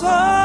sun.